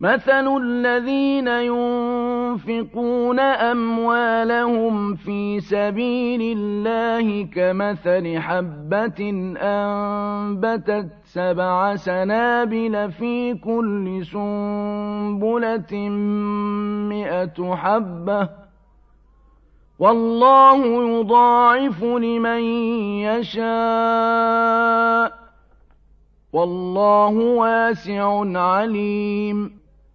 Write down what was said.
مَثَلُ الَّذِينَ يُنفِقُونَ أَمْوَالَهُمْ فِي سَبِيلِ اللَّهِ كَمَثَلِ حَبَّةٍ أَنبَتَتْ سَبْعَ سَنَابِلَ فِي كُلِّ سُنبُلَةٍ مِّائَةُ حَبَّةٍ ۗ وَاللَّهُ يُضَاعِفُ لِمَن يَشَاءُ ۗ وَاللَّهُ وَاسِعٌ عَلِيمٌ